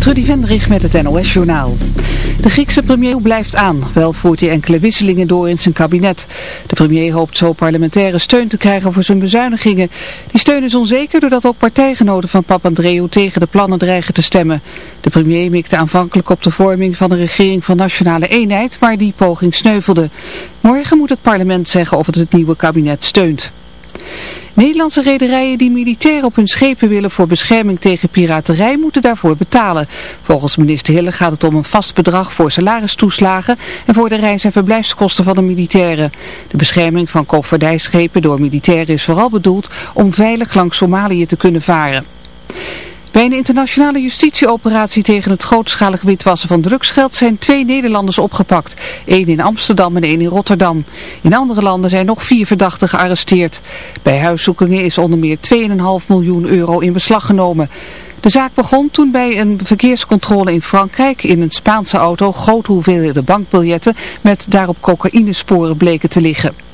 Trudy Vendrich met het NOS-journaal. De Griekse premier blijft aan, wel voert hij enkele wisselingen door in zijn kabinet. De premier hoopt zo parlementaire steun te krijgen voor zijn bezuinigingen. Die steun is onzeker doordat ook partijgenoten van Papandreou tegen de plannen dreigen te stemmen. De premier mikte aanvankelijk op de vorming van een regering van nationale eenheid, maar die poging sneuvelde. Morgen moet het parlement zeggen of het het nieuwe kabinet steunt. Nederlandse rederijen die militair op hun schepen willen voor bescherming tegen piraterij moeten daarvoor betalen. Volgens minister Hille gaat het om een vast bedrag voor salaristoeslagen en voor de reis- en verblijfskosten van de militairen. De bescherming van koopvaardijschepen door militairen is vooral bedoeld om veilig langs Somalië te kunnen varen. Bij een internationale justitieoperatie tegen het grootschalig witwassen van drugsgeld zijn twee Nederlanders opgepakt. Eén in Amsterdam en één in Rotterdam. In andere landen zijn nog vier verdachten gearresteerd. Bij huiszoekingen is onder meer 2,5 miljoen euro in beslag genomen. De zaak begon toen bij een verkeerscontrole in Frankrijk in een Spaanse auto grote hoeveelheden bankbiljetten met daarop cocaïnesporen bleken te liggen.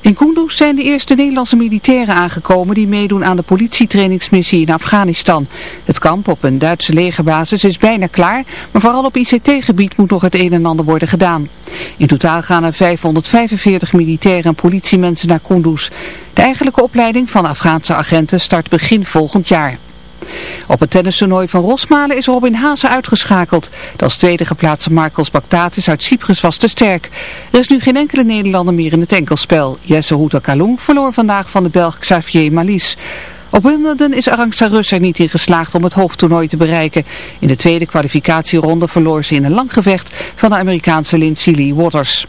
In Kunduz zijn de eerste Nederlandse militairen aangekomen die meedoen aan de politietrainingsmissie in Afghanistan. Het kamp op een Duitse legerbasis is bijna klaar, maar vooral op ICT-gebied moet nog het een en ander worden gedaan. In totaal gaan er 545 militairen en politiemensen naar Kunduz. De eigenlijke opleiding van Afghaanse agenten start begin volgend jaar. Op het tennistoernooi van Rosmalen is Robin Haase uitgeschakeld. De als tweede geplaatste Marcos Bactatis uit Cyprus was te sterk. Er is nu geen enkele Nederlander meer in het enkelspel. Jesse Houta Kalung verloor vandaag van de Belg Xavier Malis. Op Wimbledon is Arantxa Rus er niet in geslaagd om het hoofdtoernooi te bereiken. In de tweede kwalificatieronde verloor ze in een lang gevecht van de Amerikaanse Lindsay Waters.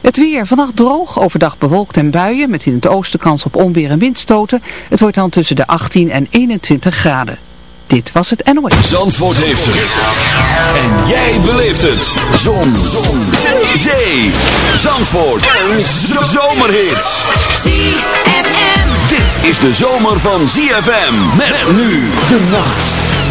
Het weer vannacht droog, overdag bewolkt en buien met in het oosten kans op onweer en windstoten. Het wordt dan tussen de 18 en 21 graden. Dit was het NOS. Zandvoort heeft het. En jij beleeft het. Zon. Zon. Zee. Zandvoort. En zomerhits. ZFM. Dit is de zomer van ZFM. Met nu de nacht.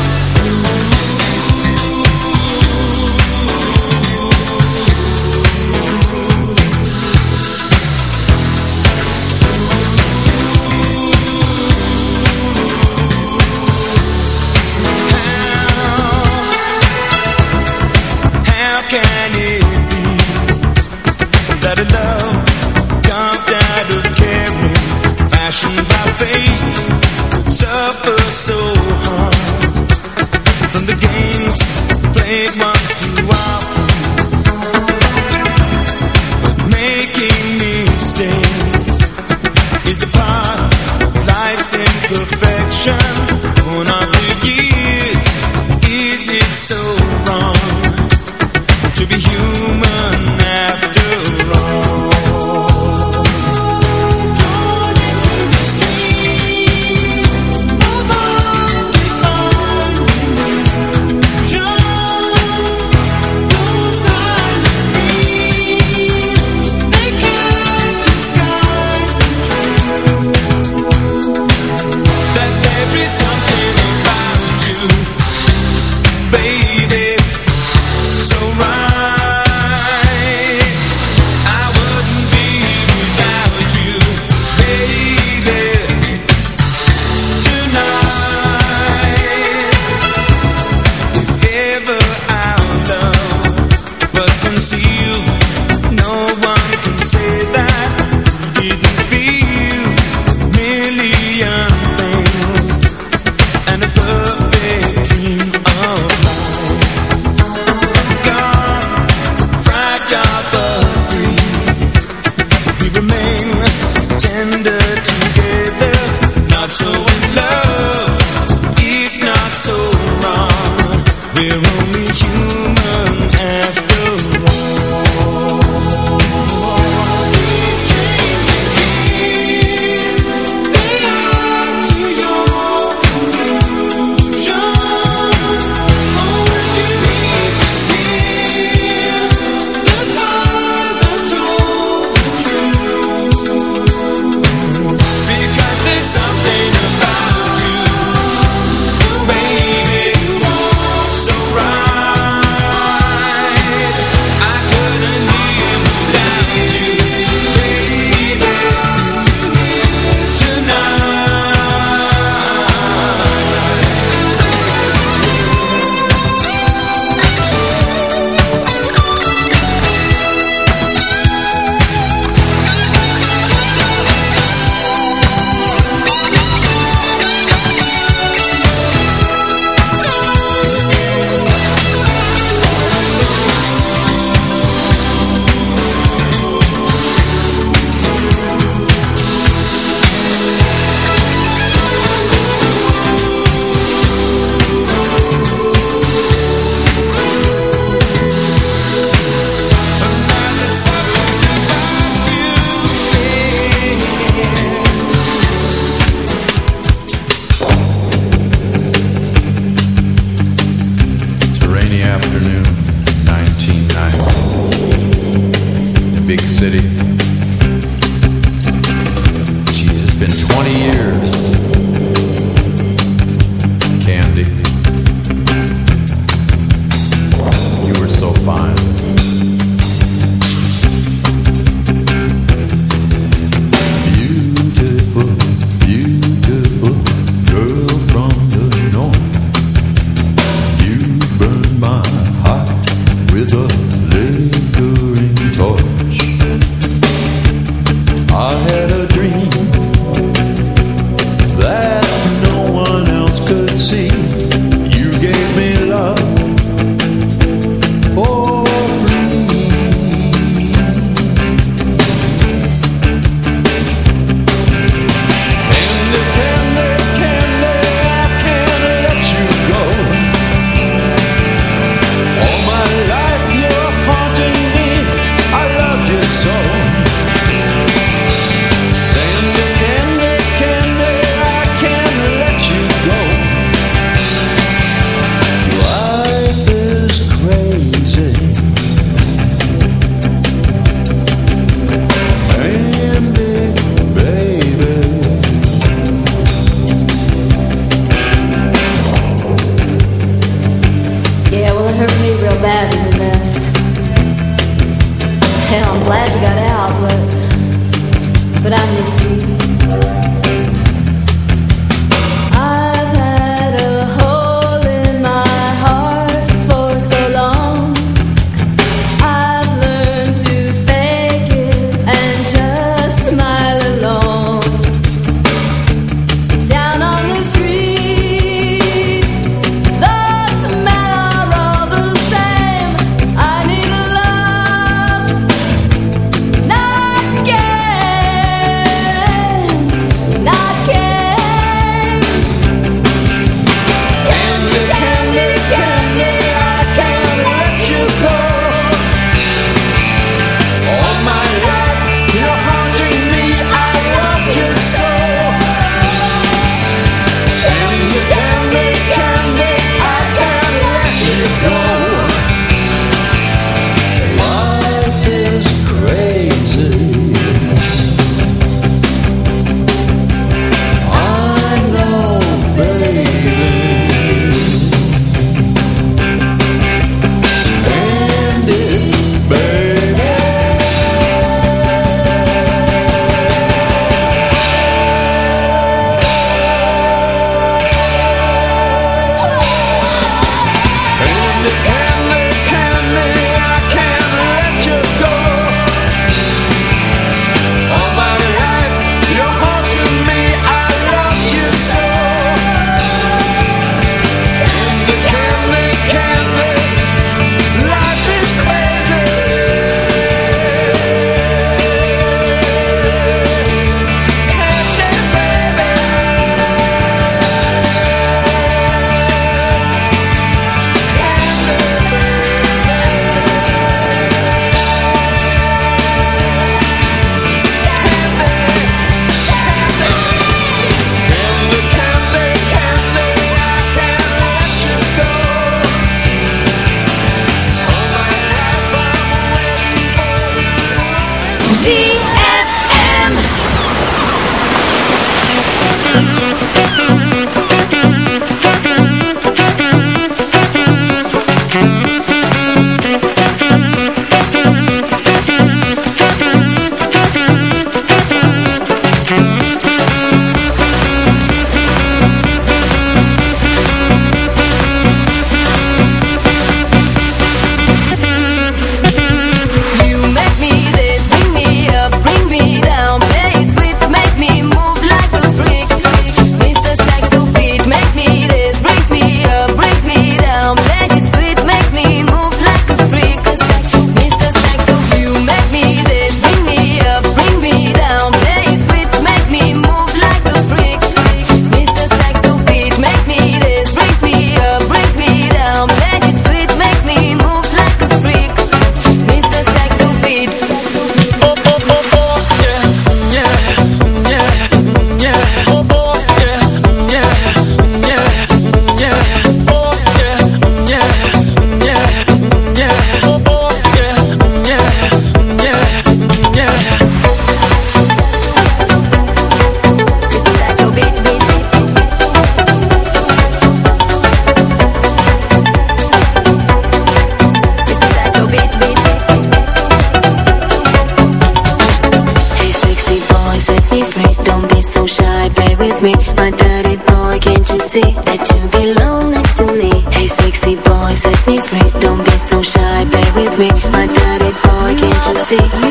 With me. My dirty boy, can't you see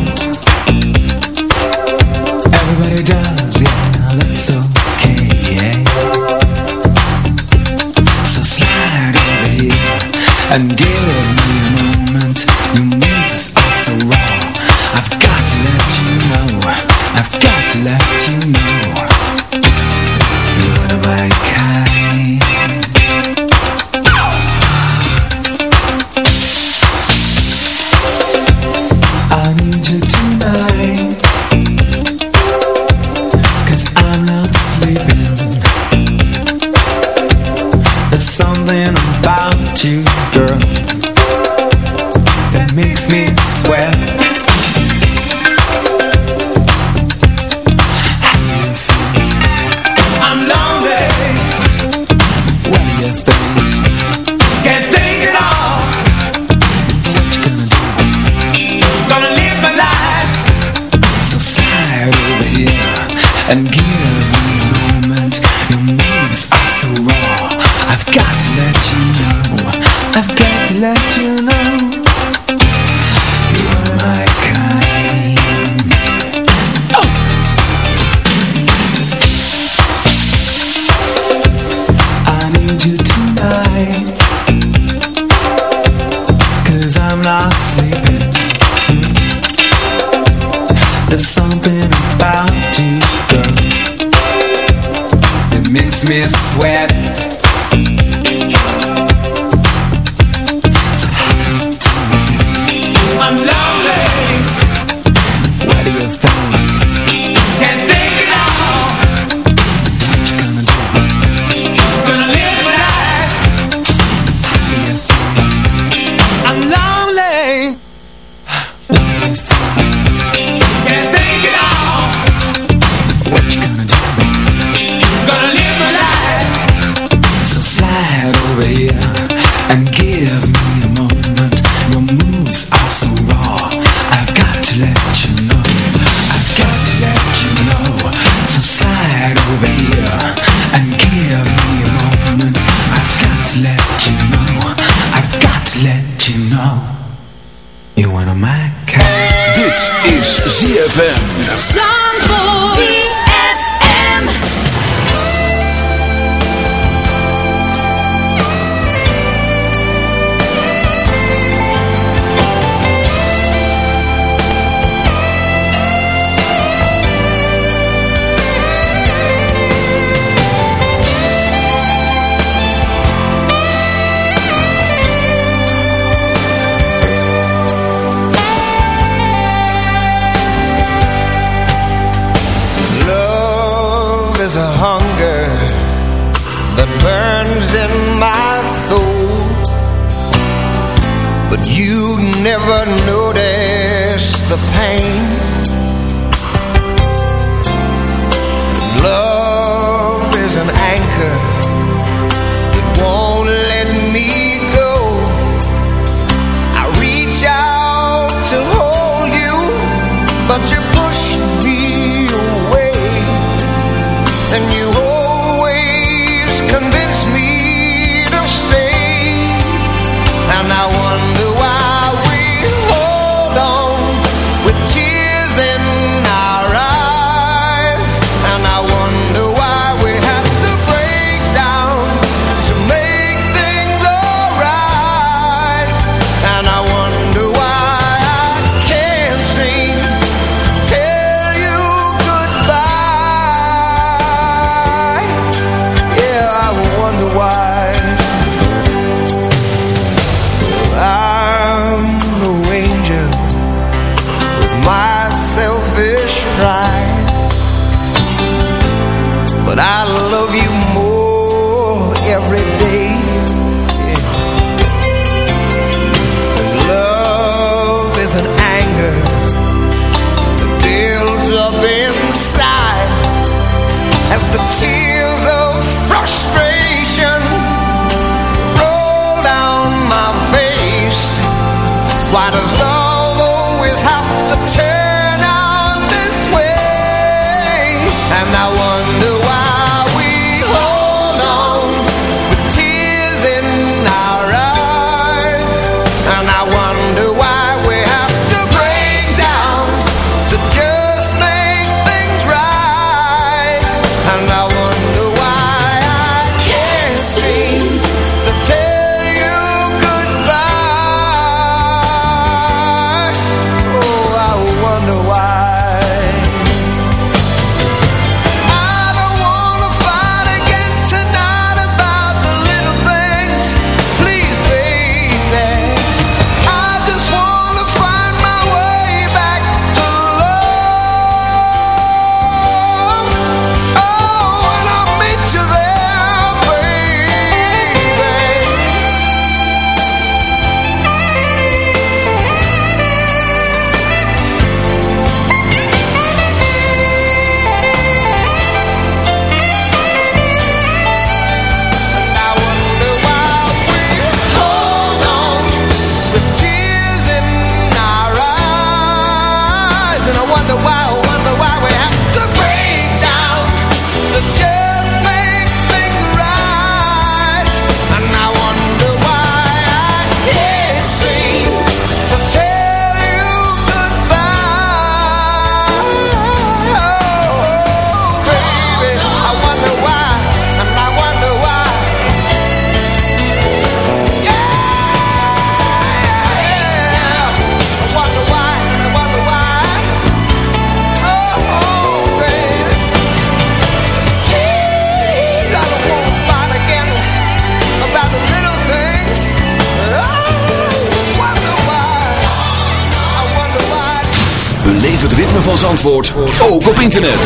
internet.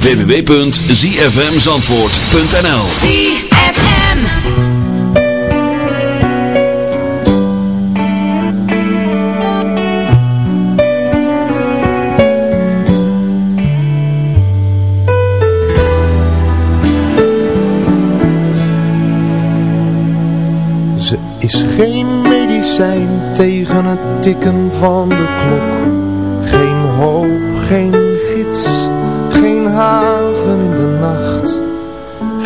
www.zfmzandvoort.nl ZFM. Ze is geen medicijn tegen het tikken van de klok. Geen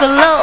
so low.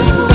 Ooh.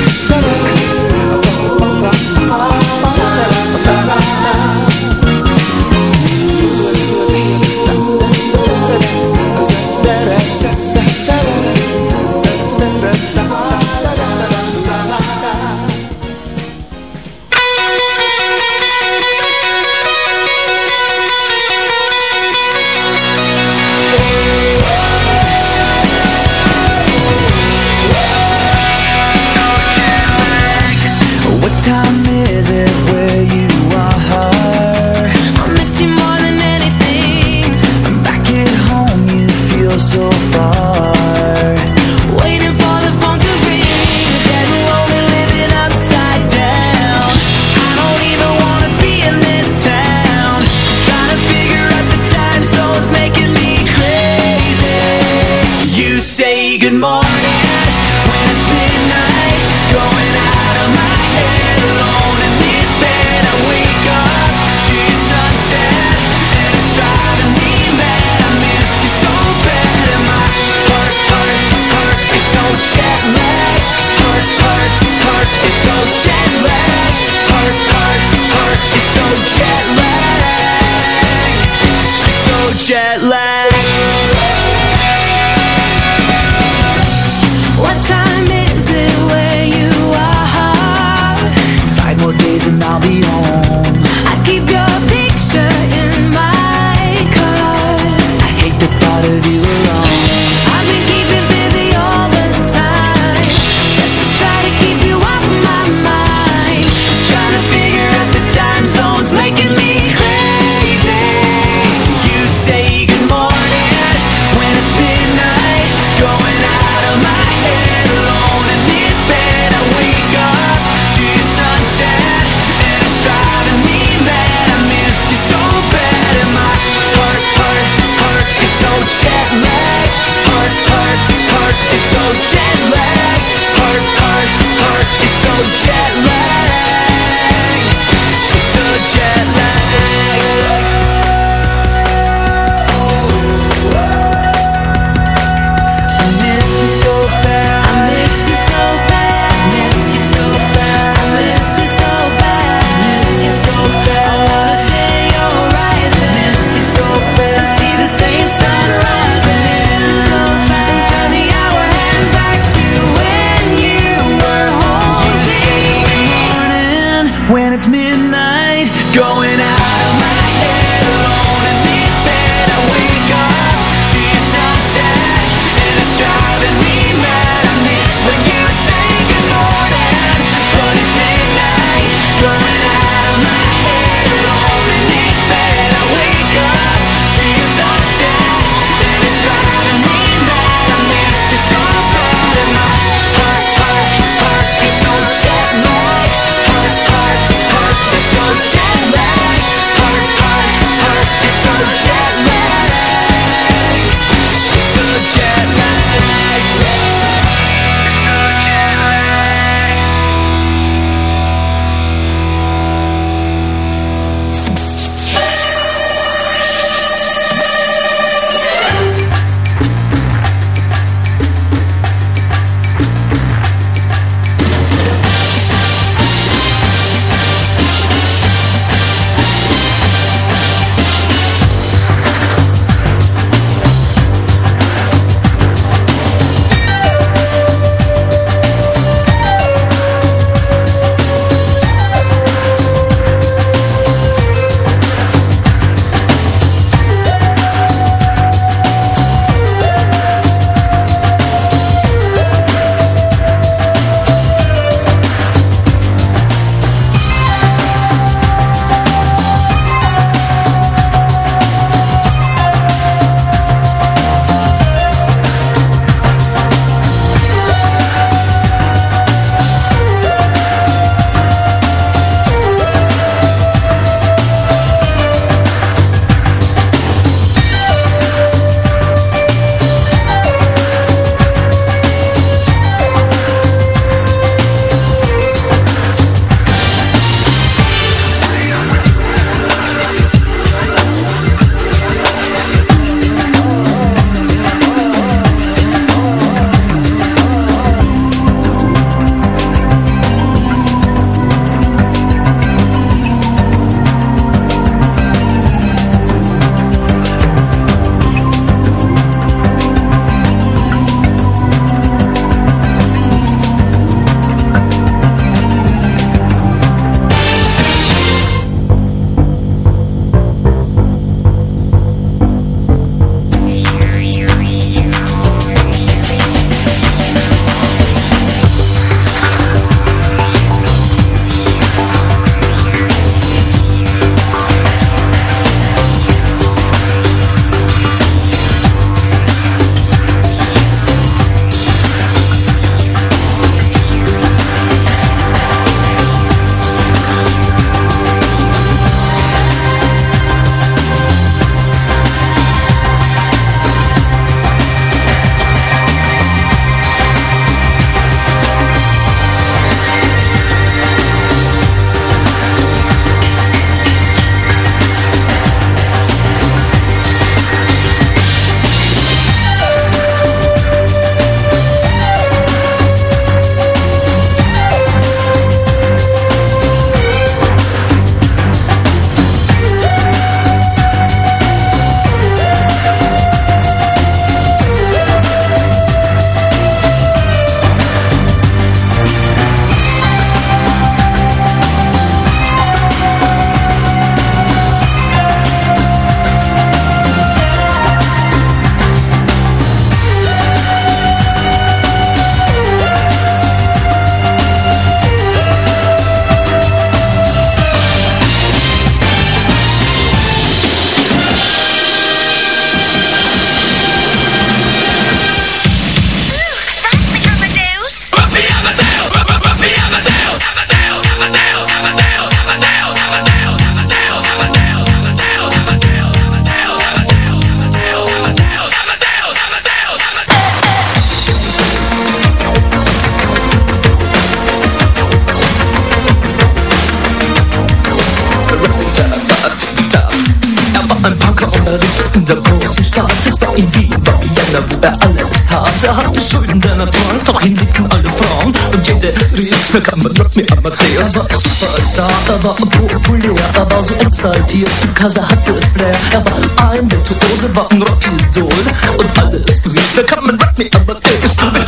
Und jede rief, wer kann man Rock me Amadeus? Er war Superstar, er war populär, er war so exaltiert, because er hatte Flair. Er war ein Virtuose, war ein Rockidol. Und alles rief, wer kann man Rock me? Du mit